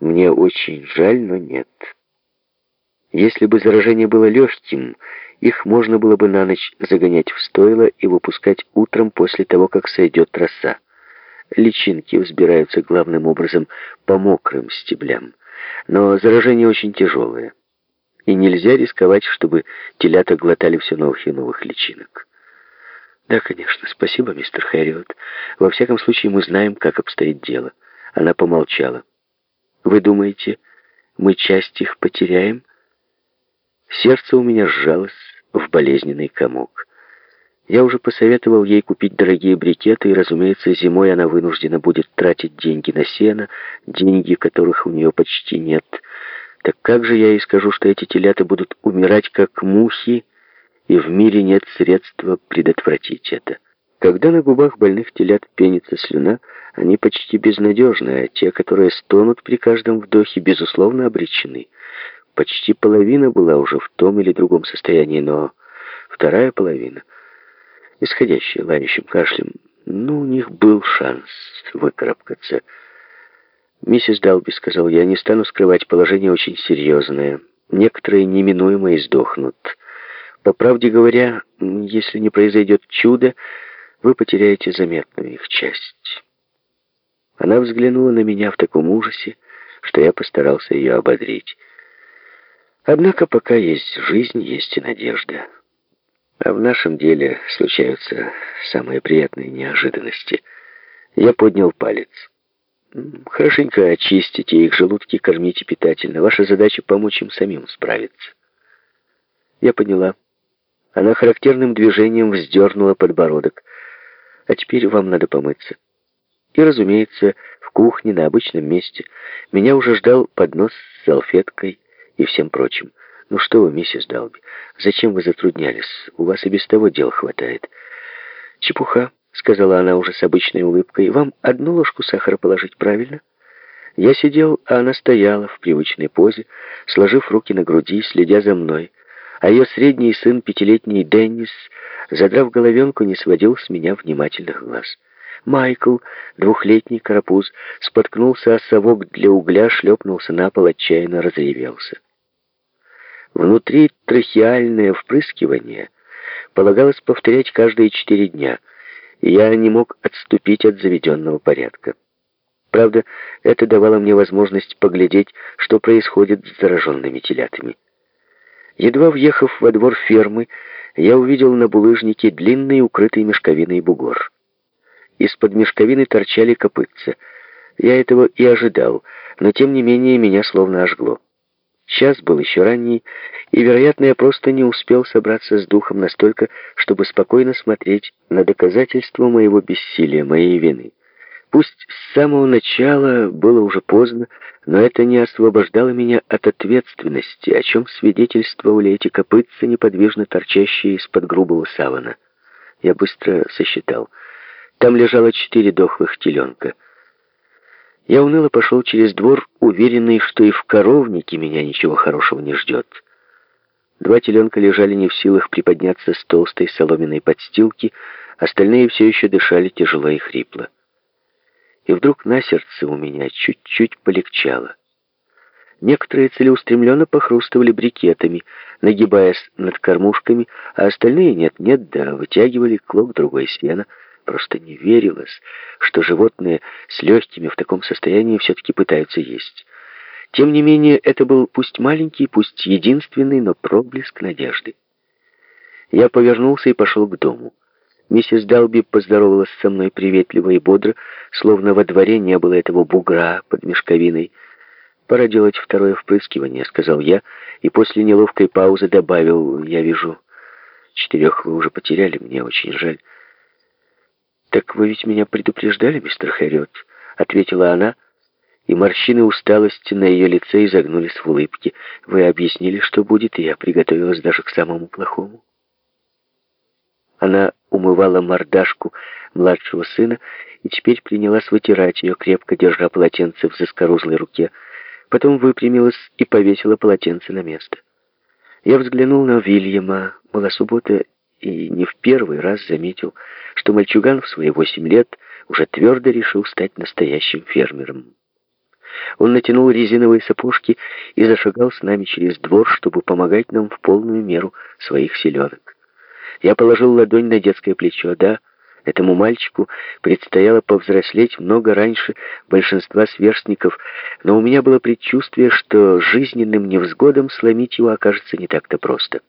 Мне очень жаль, но нет. Если бы заражение было легким, их можно было бы на ночь загонять в стойло и выпускать утром после того, как сойдет роса. Личинки взбираются главным образом по мокрым стеблям. Но заражение очень тяжелое. И нельзя рисковать, чтобы телята глотали все новых и новых личинок. Да, конечно, спасибо, мистер Хэрриот. Во всяком случае, мы знаем, как обстоит дело. Она помолчала. Вы думаете, мы часть их потеряем? Сердце у меня сжалось в болезненный комок. Я уже посоветовал ей купить дорогие брикеты, и, разумеется, зимой она вынуждена будет тратить деньги на сено, деньги, которых у нее почти нет. Так как же я ей скажу, что эти телята будут умирать, как мухи, и в мире нет средства предотвратить это? Когда на губах больных телят пенится слюна, они почти безнадежны, а те, которые стонут при каждом вдохе, безусловно обречены. Почти половина была уже в том или другом состоянии, но вторая половина, исходящая лающим кашлем, ну, у них был шанс выкарабкаться. «Миссис Далби», — сказал я, — «не стану скрывать, положение очень серьезное. Некоторые неминуемо издохнут. По правде говоря, если не произойдет чудо, вы потеряете заметную их часть». Она взглянула на меня в таком ужасе, что я постарался ее ободрить. Однако пока есть жизнь, есть и надежда. А в нашем деле случаются самые приятные неожиданности. Я поднял палец. Хорошенько очистите их желудки, кормите питательно. Ваша задача помочь им самим справиться. Я поняла. Она характерным движением вздернула подбородок. А теперь вам надо помыться. И, разумеется, в кухне на обычном месте меня уже ждал поднос с салфеткой, и всем прочим. «Ну что вы, миссис Далби, зачем вы затруднялись? У вас и без того дел хватает». «Чепуха», — сказала она уже с обычной улыбкой. «Вам одну ложку сахара положить, правильно?» Я сидел, а она стояла в привычной позе, сложив руки на груди, следя за мной. А ее средний сын, пятилетний Деннис, задрав головенку, не сводил с меня внимательных глаз. Майкл, двухлетний карапуз, споткнулся о совок для угля, шлепнулся на пол, отчаянно разревелся. Внутри трахеальное впрыскивание полагалось повторять каждые четыре дня, я не мог отступить от заведенного порядка. Правда, это давало мне возможность поглядеть, что происходит с зараженными телятами. Едва въехав во двор фермы, я увидел на булыжнике длинный, укрытый мешковиной бугор. Из-под мешковины торчали копытца. Я этого и ожидал, но тем не менее меня словно ожгло. Час был еще ранний, и, вероятно, я просто не успел собраться с духом настолько, чтобы спокойно смотреть на доказательства моего бессилия, моей вины. Пусть с самого начала было уже поздно, но это не освобождало меня от ответственности, о чем свидетельствовали эти копытца, неподвижно торчащие из-под грубого савана. Я быстро сосчитал. Там лежало четыре дохлых теленка — я уныло пошел через двор, уверенный, что и в коровнике меня ничего хорошего не ждет. Два теленка лежали не в силах приподняться с толстой соломенной подстилки, остальные все еще дышали тяжело и хрипло. И вдруг на сердце у меня чуть-чуть полегчало. Некоторые целеустремленно похрустывали брикетами, нагибаясь над кормушками, а остальные нет-нет, да вытягивали клок другой сена — Просто не верилось, что животные с легкими в таком состоянии все-таки пытаются есть. Тем не менее, это был пусть маленький, пусть единственный, но проблеск надежды. Я повернулся и пошел к дому. Миссис Далби поздоровалась со мной приветливо и бодро, словно во дворе не было этого бугра под мешковиной. «Пора делать второе впрыскивание», — сказал я, и после неловкой паузы добавил, «Я вижу, четырех вы уже потеряли, мне очень жаль». «Так вы ведь меня предупреждали, мистер Хэрриот?» — ответила она, и морщины усталости на ее лице изогнулись в улыбке. «Вы объяснили, что будет, и я приготовилась даже к самому плохому». Она умывала мордашку младшего сына и теперь принялась вытирать ее, крепко держа полотенце в заскорузлой руке. Потом выпрямилась и повесила полотенце на место. Я взглянул на Вильяма. Была суббота, и не в первый раз заметил, что мальчуган в свои восемь лет уже твердо решил стать настоящим фермером. Он натянул резиновые сапожки и зашагал с нами через двор, чтобы помогать нам в полную меру своих силенок. Я положил ладонь на детское плечо. Да, этому мальчику предстояло повзрослеть много раньше большинства сверстников, но у меня было предчувствие, что жизненным невзгодам сломить его окажется не так-то просто.